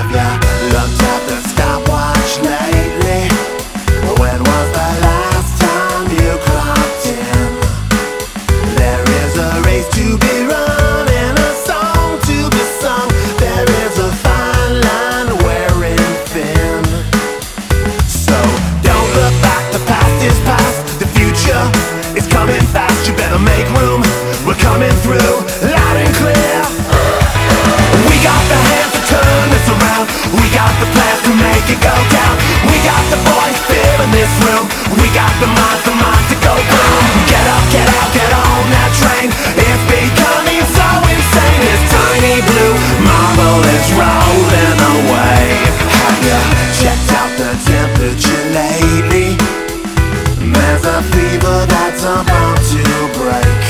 Have you looked at the stopwatch lately When was the last time you clocked in? There is a race to be run and a song to be sung. There is a fine line wearing thin. So don't look back, the past is past. The future is coming fast, you better make room. We're coming through, loud and clear. A fever that's about to break.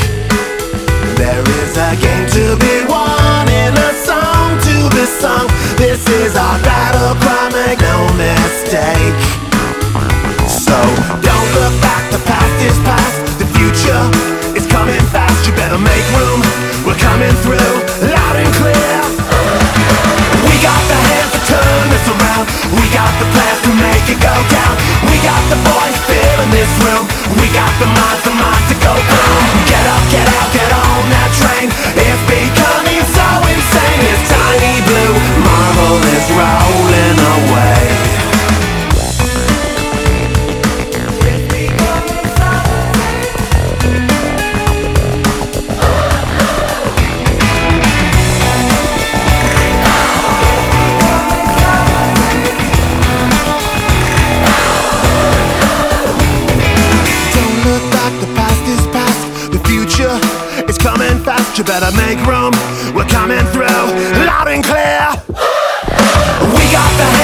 There is a game to be won and a song to be sung. This is our battle cry, make no mistake. So don't look back, the past is past, the future is coming fast. You better make room, we're coming through loud and clear. We got the hands to turn this around, we got the plans to make it go down. We got the boys filling this room, we got the minds, the minds You better make room. We're coming through loud and clear. We got the